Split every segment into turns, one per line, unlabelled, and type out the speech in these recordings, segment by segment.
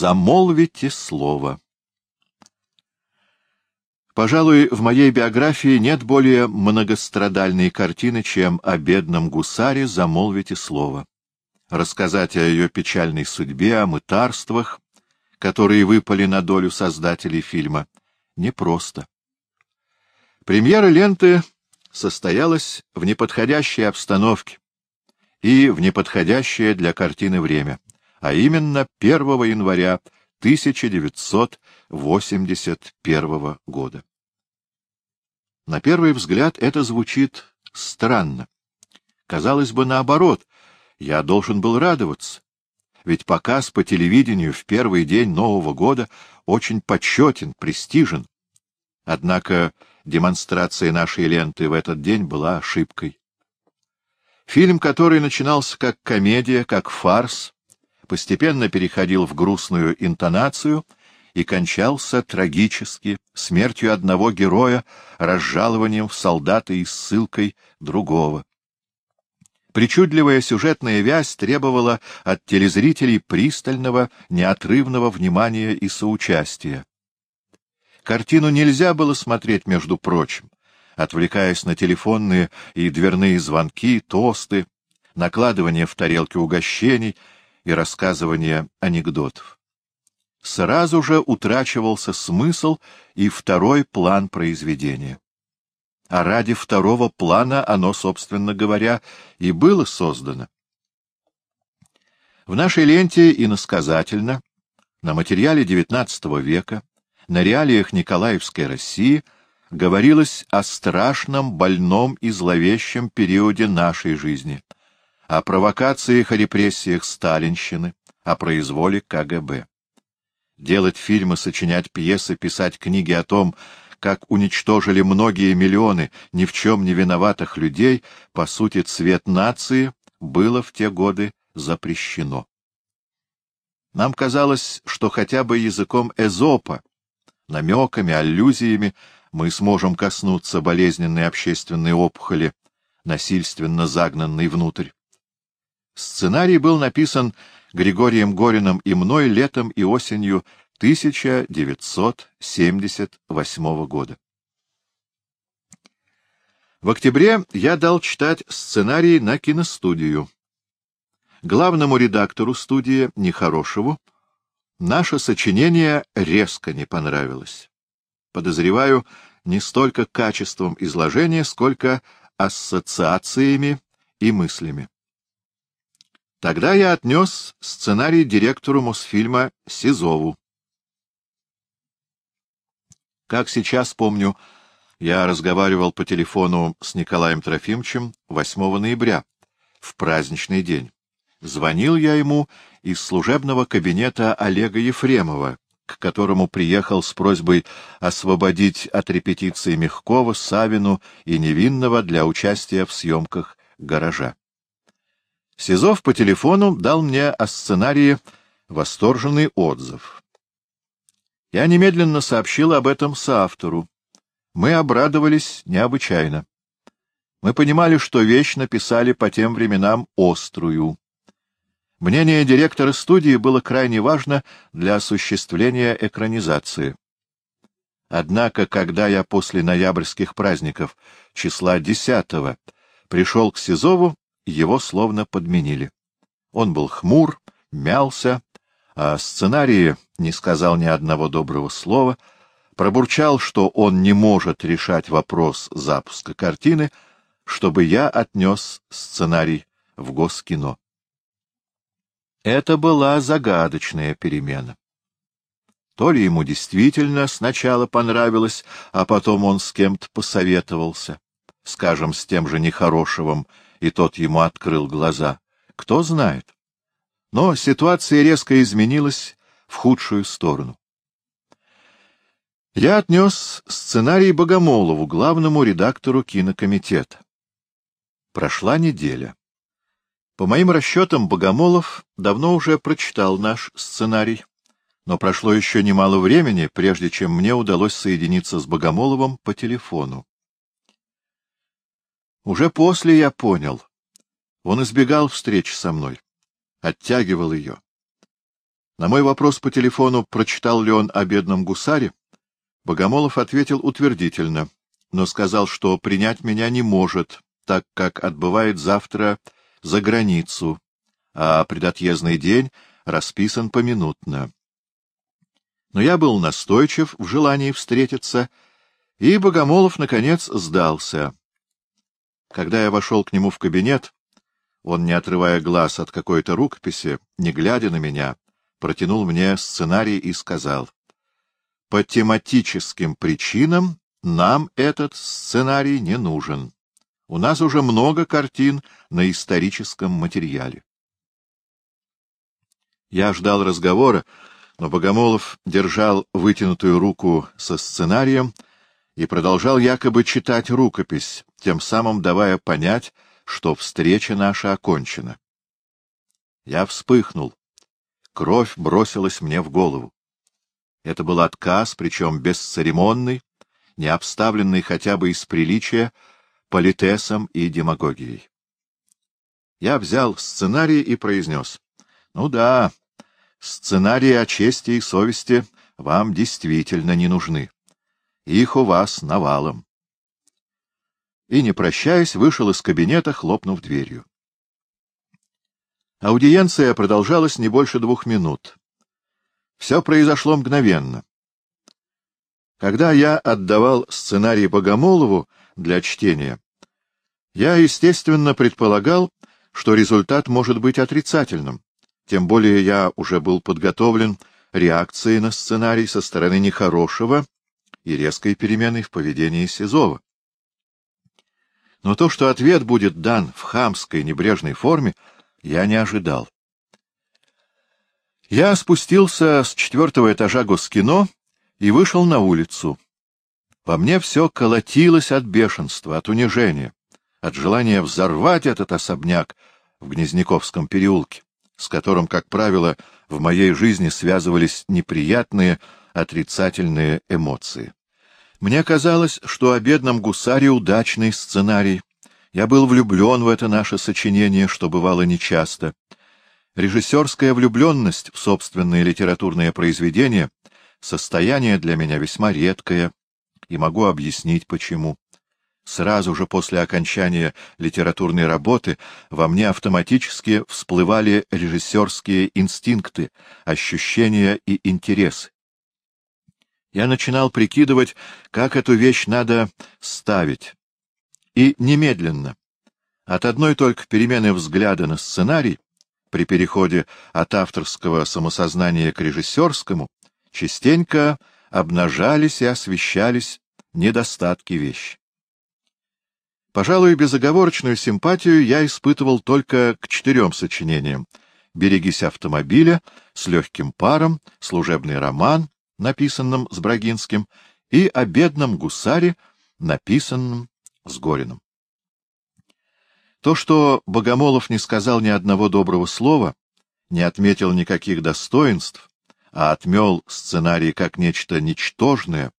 Замолвите слово. Пожалуй, в моей биографии нет более многострадальной картины, чем о бедном гусаре «Замолвите слово». Рассказать о ее печальной судьбе, о мытарствах, которые выпали на долю создателей фильма, непросто. Премьера ленты состоялась в неподходящей обстановке и в неподходящее для картины время, а именно 1 января 1981 года. На первый взгляд это звучит странно. Казалось бы, наоборот, я должен был радоваться. Ведь показ по телевидению в первый день Нового года очень почетен, престижен. Однако демонстрация нашей ленты в этот день была ошибкой. Фильм, который начинался как комедия, как фарс, постепенно переходил в грустную интонацию — и кончался трагически, смертью одного героя, разжалованием в солдата и ссылкой другого. Причудливая сюжетная вязь требовала от телезрителей пристального, неотрывного внимания и соучастия. Картину нельзя было смотреть, между прочим, отвлекаясь на телефонные и дверные звонки, тосты, накладывание в тарелки угощений и рассказывание анекдотов сразу же утрачивался смысл и второй план произведения. А ради второго плана оно, собственно говоря, и было создано. В нашей ленте иносказательно, на материале XIX века, на реалиях Николаевской России говорилось о страшном, больном и зловещем периоде нашей жизни, о провокациях и репрессиях сталинщины, о произволе КГБ делать фильмы, сочинять пьесы, писать книги о том, как уничтожили многие миллионы ни в чем не виноватых людей, по сути, цвет нации было в те годы запрещено. Нам казалось, что хотя бы языком Эзопа, намеками, аллюзиями мы сможем коснуться болезненной общественной опухоли, насильственно загнанной внутрь. Сценарий был написан Григорием Гориным и мной летом и осенью 1978 года. В октябре я дал читать сценарий на киностудию. Главному редактору студии, Нехорошеву, наше сочинение резко не понравилось. Подозреваю, не столько качеством изложения, сколько ассоциациями и мыслями. Тогда я отнес сценарий директору Мосфильма Сизову. Как сейчас помню, я разговаривал по телефону с Николаем Трофимовичем 8 ноября, в праздничный день. Звонил я ему из служебного кабинета Олега Ефремова, к которому приехал с просьбой освободить от репетиции Мягкова, Савину и Невинного для участия в съемках «Гаража». Сизов по телефону дал мне о сценарии восторженный отзыв. Я немедленно сообщил об этом соавтору. Мы обрадовались необычайно. Мы понимали, что вещь написали по тем временам острую. Мнение директора студии было крайне важно для осуществления экранизации. Однако, когда я после ноябрьских праздников, числа десятого, пришел к Сизову, его словно подменили. Он был хмур, мялся, а сценарии не сказал ни одного доброго слова, пробурчал, что он не может решать вопрос запуска картины, чтобы я отнес сценарий в Госкино. Это была загадочная перемена. То ли ему действительно сначала понравилось, а потом он с кем-то посоветовался, скажем, с тем же Нехорошевым, и тот ему открыл глаза. Кто знает. Но ситуация резко изменилась в худшую сторону. Я отнес сценарий Богомолову, главному редактору кинокомитета. Прошла неделя. По моим расчетам, Богомолов давно уже прочитал наш сценарий, но прошло еще немало времени, прежде чем мне удалось соединиться с Богомоловым по телефону. Уже после я понял. Он избегал встреч со мной, оттягивал ее. На мой вопрос по телефону, прочитал ли он о бедном гусаре, Богомолов ответил утвердительно, но сказал, что принять меня не может, так как отбывает завтра за границу, а предотъездный день расписан поминутно. Но я был настойчив в желании встретиться, и Богомолов, наконец, сдался. Когда я вошел к нему в кабинет, он, не отрывая глаз от какой-то рукописи, не глядя на меня, протянул мне сценарий и сказал, «По тематическим причинам нам этот сценарий не нужен. У нас уже много картин на историческом материале». Я ждал разговора, но Богомолов держал вытянутую руку со сценарием и продолжал якобы читать рукопись, тем самым давая понять, что встреча наша окончена. Я вспыхнул. Кровь бросилась мне в голову. Это был отказ, причем бесцеремонный, не обставленный хотя бы из приличия, политесом и демагогией. Я взял сценарий и произнес. — Ну да, сценарии о чести и совести вам действительно не нужны. Их у вас навалом. И, не прощаясь, вышел из кабинета, хлопнув дверью. Аудиенция продолжалась не больше двух минут. Все произошло мгновенно. Когда я отдавал сценарий Богомолову для чтения, я, естественно, предполагал, что результат может быть отрицательным. Тем более я уже был подготовлен реакцией на сценарий со стороны нехорошего и резкой переменой в поведении Сизова. Но то, что ответ будет дан в хамской небрежной форме, я не ожидал. Я спустился с четвертого этажа Госкино и вышел на улицу. Во мне все колотилось от бешенства, от унижения, от желания взорвать этот особняк в Гнезняковском переулке, с которым, как правило, в моей жизни связывались неприятные, отрицательные эмоции. Мне казалось, что о бедном гусаре удачный сценарий, я был влюблен в это наше сочинение, что бывало нечасто. Режиссерская влюбленность в собственное литературное произведение — состояние для меня весьма редкое, и могу объяснить, почему. Сразу же после окончания литературной работы во мне автоматически всплывали режиссерские инстинкты, ощущения и интересы. Я начинал прикидывать, как эту вещь надо ставить, и немедленно, от одной только перемены взгляда на сценарий, при переходе от авторского самосознания к режиссерскому, частенько обнажались и освещались недостатки вещи. Пожалуй, безоговорочную симпатию я испытывал только к четырем сочинениям. «Берегись автомобиля», «С легким паром», «Служебный роман», написанном с Брагинским, и «О бедном гусаре», написанном с Гориным. То, что Богомолов не сказал ни одного доброго слова, не отметил никаких достоинств, а отмел сценарий как нечто ничтожное,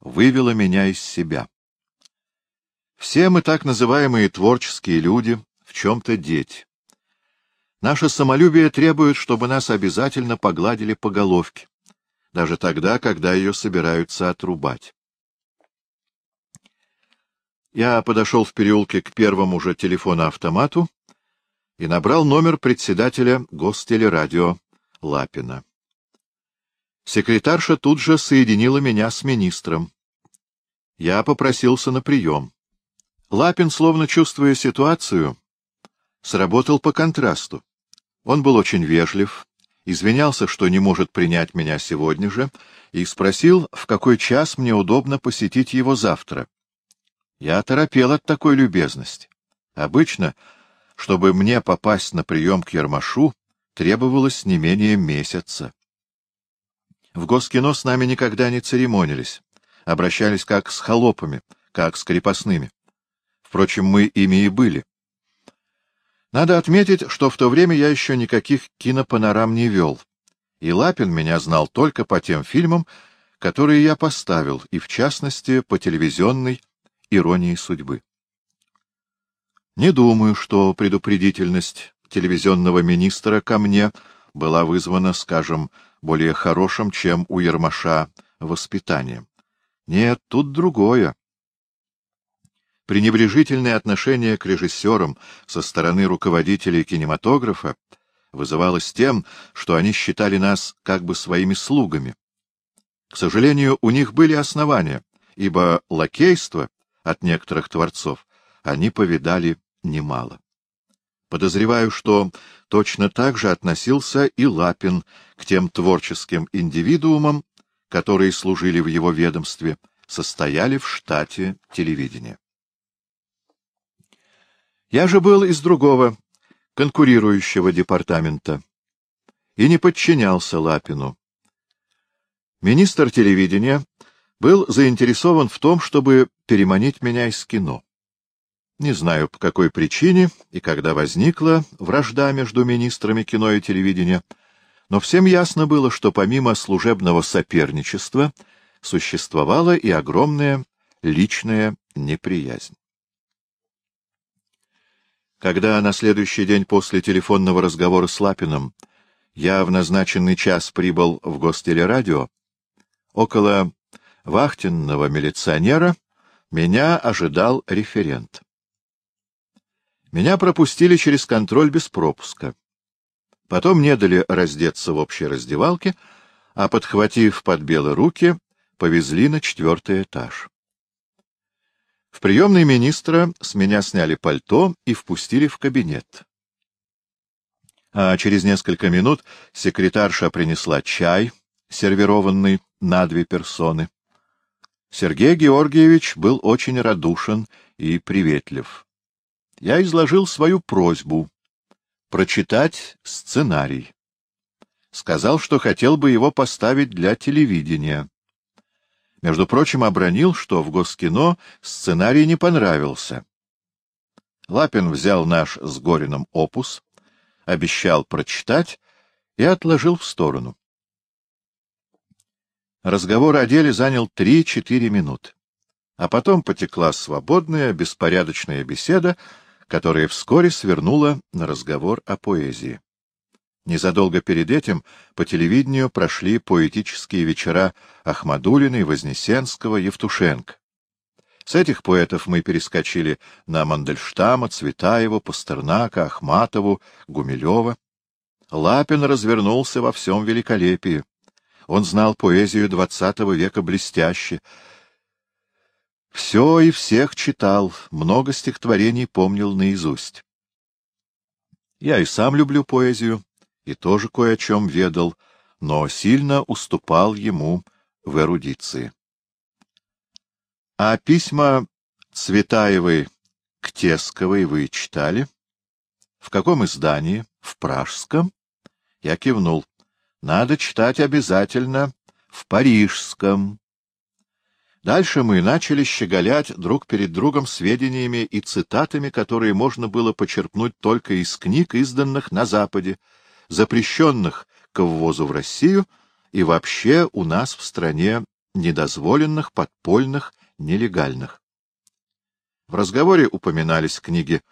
вывело меня из себя. Все мы так называемые творческие люди, в чем-то дети. Наше самолюбие требует, чтобы нас обязательно погладили по головке, даже тогда, когда ее собираются отрубать. Я подошел в переулке к первому же телефону-автомату и набрал номер председателя гостелерадио Лапина. Секретарша тут же соединила меня с министром. Я попросился на прием. Лапин, словно чувствуя ситуацию, сработал по контрасту. Он был очень вежлив, извинялся, что не может принять меня сегодня же, и спросил, в какой час мне удобно посетить его завтра. Я торопел от такой любезности. Обычно, чтобы мне попасть на прием к Ермашу, требовалось не менее месяца. В Госкино с нами никогда не церемонились, обращались как с холопами, как с крепостными. Впрочем, мы ими и были. Надо отметить, что в то время я еще никаких кинопанорам не вел, и Лапин меня знал только по тем фильмам, которые я поставил, и в частности по телевизионной иронии судьбы. Не думаю, что предупредительность телевизионного министра ко мне была вызвана, скажем, более хорошим, чем у Ермаша воспитанием. Нет, тут другое. Пренебрежительное отношение к режиссерам со стороны руководителей кинематографа вызывалось тем, что они считали нас как бы своими слугами. К сожалению, у них были основания, ибо лакейство от некоторых творцов они повидали немало. Подозреваю, что точно так же относился и Лапин к тем творческим индивидуумам, которые служили в его ведомстве, состояли в штате телевидения. Я же был из другого, конкурирующего департамента, и не подчинялся Лапину. Министр телевидения был заинтересован в том, чтобы переманить меня из кино. Не знаю, по какой причине и когда возникла вражда между министрами кино и телевидения, но всем ясно было, что помимо служебного соперничества существовала и огромная личная неприязнь. Когда на следующий день после телефонного разговора с Лапиным я в назначенный час прибыл в гостелерадио, около вахтенного милиционера меня ожидал референт. Меня пропустили через контроль без пропуска. Потом не дали раздеться в общей раздевалке, а, подхватив под белые руки, повезли на четвертый этаж. В приемной министра с меня сняли пальто и впустили в кабинет. А через несколько минут секретарша принесла чай, сервированный на две персоны. Сергей Георгиевич был очень радушен и приветлив. Я изложил свою просьбу прочитать сценарий. Сказал, что хотел бы его поставить для телевидения. Между прочим, обронил, что в Госкино сценарий не понравился. Лапин взял наш с Гориным опус, обещал прочитать и отложил в сторону. Разговор о деле занял три-четыре минуты. А потом потекла свободная, беспорядочная беседа, которая вскоре свернула на разговор о поэзии. Незадолго перед этим по телевидению прошли поэтические вечера Ахмадулиной, Вознесенского, Евтушенко. С этих поэтов мы перескочили на Мандельштама, Цветаева, Пастернака, Ахматову, Гумилева. Лапин развернулся во всем великолепии. Он знал поэзию двадцатого века блестяще. Все и всех читал, много стихотворений помнил наизусть. Я и сам люблю поэзию, и тоже кое о чем ведал, но сильно уступал ему в эрудиции. А письма Цветаевой к Тесковой вы читали? В каком издании? В Пражском? Я кивнул. Надо читать обязательно в Парижском. Дальше мы начали щеголять друг перед другом сведениями и цитатами, которые можно было почерпнуть только из книг, изданных на Западе, запрещенных к ввозу в Россию и вообще у нас в стране недозволенных, подпольных, нелегальных. В разговоре упоминались книги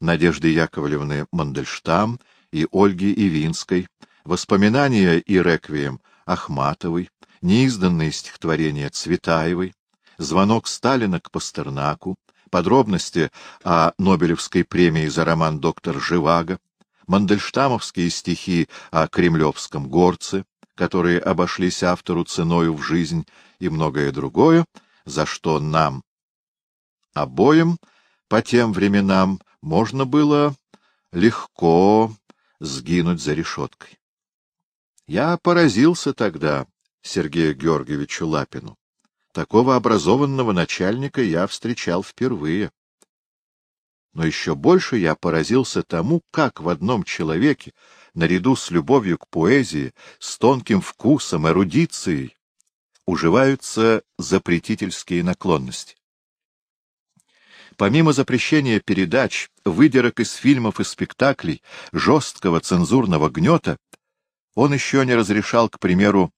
Надежды Яковлевны Мандельштам и Ольги Ивинской, воспоминания и реквием Ахматовой, неизданные стихотворения Цветаевой, звонок Сталина к Пастернаку, подробности о Нобелевской премии за роман «Доктор Живаго», мандельштамовские стихи о кремлевском горце, которые обошлись автору ценою в жизнь, и многое другое, за что нам обоим по тем временам можно было легко сгинуть за решеткой. Я поразился тогда Сергею Георгиевичу Лапину. Такого образованного начальника я встречал впервые. Но еще больше я поразился тому, как в одном человеке, наряду с любовью к поэзии, с тонким вкусом, эрудицией, уживаются запретительские наклонности. Помимо запрещения передач, выдерок из фильмов и спектаклей, жесткого цензурного гнета, он еще не разрешал, к примеру,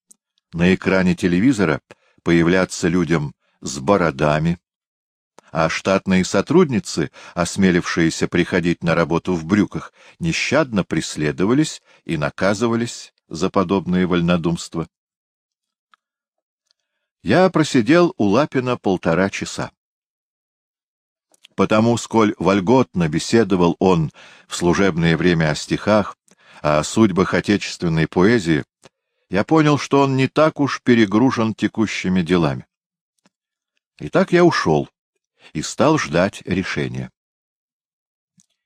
на экране телевизора появляться людям с бородами, а штатные сотрудницы, осмелившиеся приходить на работу в брюках, нещадно преследовались и наказывались за подобные вольнодумства. Я просидел у Лапина полтора часа. Потому, сколь вольготно беседовал он в служебное время о стихах, о судьбах отечественной поэзии, я понял, что он не так уж перегружен текущими делами. Итак, я ушел и стал ждать решения.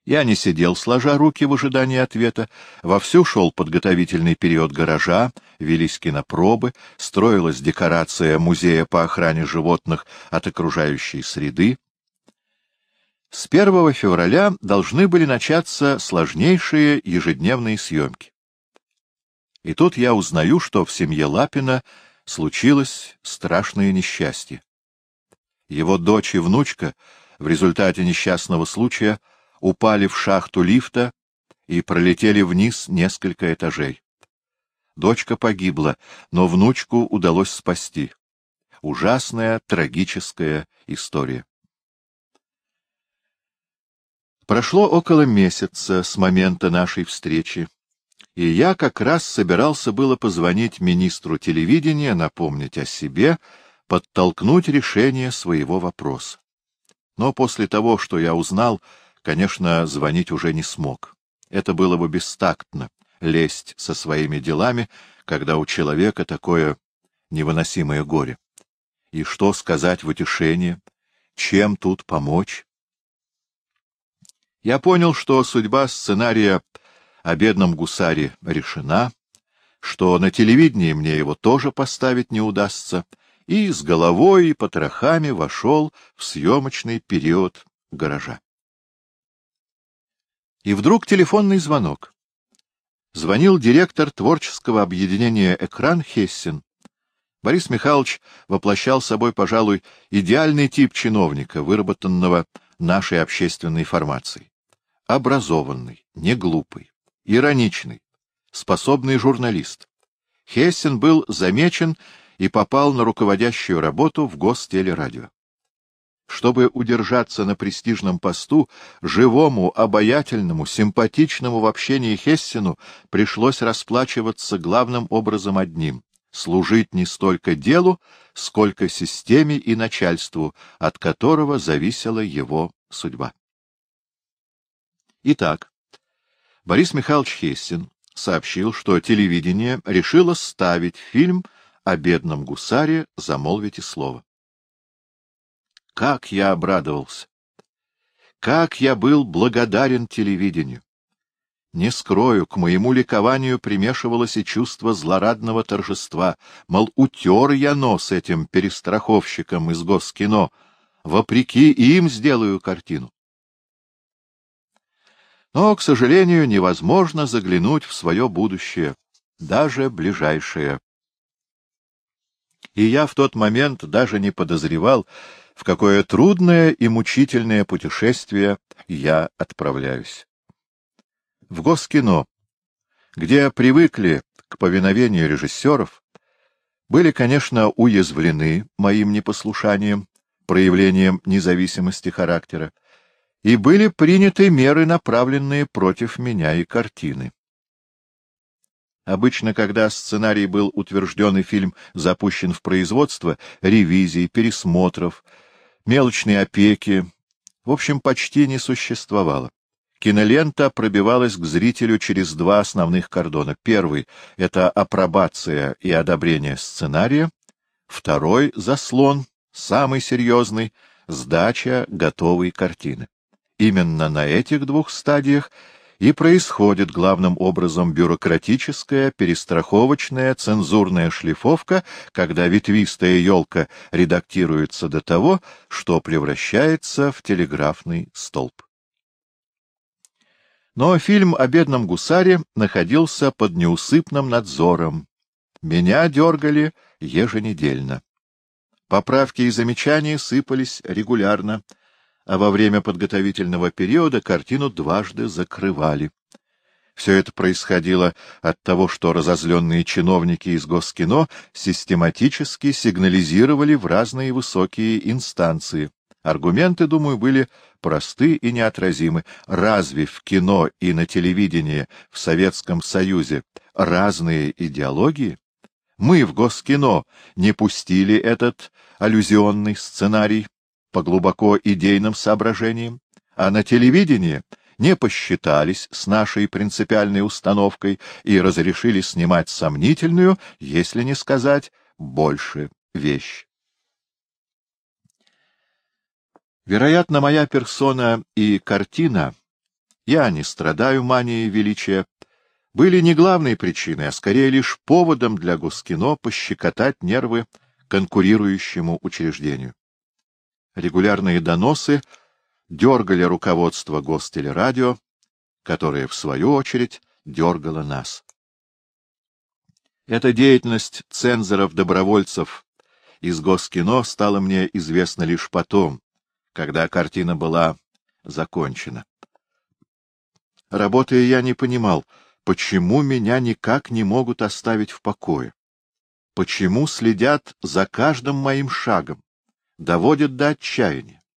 Я не сидел, сложа руки в ожидании ответа. Вовсю шел подготовительный период гаража, велись кинопробы, строилась декорация музея по охране животных от окружающей среды. С 1 февраля должны были начаться сложнейшие ежедневные съемки. И тут я узнаю, что в семье Лапина случилось страшное несчастье. Его дочь и внучка в результате несчастного случая — упали в шахту лифта и пролетели вниз несколько этажей. Дочка погибла, но внучку удалось спасти. Ужасная, трагическая история. Прошло около месяца с момента нашей встречи, и я как раз собирался было позвонить министру телевидения, напомнить о себе, подтолкнуть решение своего вопроса. Но после того, что я узнал, конечно, звонить уже не смог. Это было бы бестактно — лезть со своими делами, когда у человека такое невыносимое горе. И что сказать в утешение? Чем тут помочь? Я понял, что судьба сценария о бедном гусаре решена, что на телевидении мне его тоже поставить не удастся, и с головой и потрохами вошел в съемочный период гаража. И вдруг телефонный звонок. Звонил директор творческого объединения «Экран» Хессин. Борис Михайлович воплощал собой, пожалуй, идеальный тип чиновника, выработанного нашей общественной формацией. Образованный, неглупый, ироничный, способный журналист. Хессин был замечен и попал на руководящую работу в Гостелерадио. Чтобы удержаться на престижном посту, живому, обаятельному, симпатичному в общении Хессину пришлось расплачиваться главным образом одним — служить не столько делу, сколько системе и начальству, от которого зависела его судьба. Итак, Борис Михайлович Хессин сообщил, что телевидение решило ставить фильм о бедном гусаре «Замолвите слово». Как я обрадовался! Как я был благодарен телевидению! Не скрою, к моему ликованию примешивалось и чувство злорадного торжества, мол, утер я нос этим перестраховщикам из Госкино, вопреки им сделаю картину. Но, к сожалению, невозможно заглянуть в свое будущее, даже ближайшее. И я в тот момент даже не подозревал, в какое трудное и мучительное путешествие я отправляюсь. В Госкино, где привыкли к повиновению режиссеров, были, конечно, уязвлены моим непослушанием, проявлением независимости характера, и были приняты меры, направленные против меня и картины. Обычно, когда сценарий был утвержден и фильм запущен в производство, ревизий, пересмотров, мелочной опеки, в общем, почти не существовало. Кинолента пробивалась к зрителю через два основных кордона. Первый — это апробация и одобрение сценария. Второй — заслон, самый серьезный — сдача готовой картины. Именно на этих двух стадиях и происходит главным образом бюрократическая, перестраховочная, цензурная шлифовка, когда ветвистая елка редактируется до того, что превращается в телеграфный столб. Но фильм о бедном гусаре находился под неусыпным надзором. Меня дергали еженедельно. Поправки и замечания сыпались регулярно — а во время подготовительного периода картину дважды закрывали. Все это происходило от того, что разозленные чиновники из Госкино систематически сигнализировали в разные высокие инстанции. Аргументы, думаю, были просты и неотразимы. Разве в кино и на телевидении в Советском Союзе разные идеологии? Мы в Госкино не пустили этот аллюзионный сценарий по глубоко идейным соображениям, а на телевидении не посчитались с нашей принципиальной установкой и разрешили снимать сомнительную, если не сказать больше, вещь. Вероятно, моя персона и картина, я не страдаю манией величия, были не главной причиной, а скорее лишь поводом для Гускино пощекотать нервы конкурирующему учреждению. Регулярные доносы дергали руководство Гостелерадио, которое, в свою очередь, дергало нас. Эта деятельность цензоров-добровольцев из Госкино стала мне известна лишь потом, когда картина была закончена. Работая, я не понимал, почему меня никак не могут оставить в покое, почему следят за каждым моим шагом, доводят до отчаяния.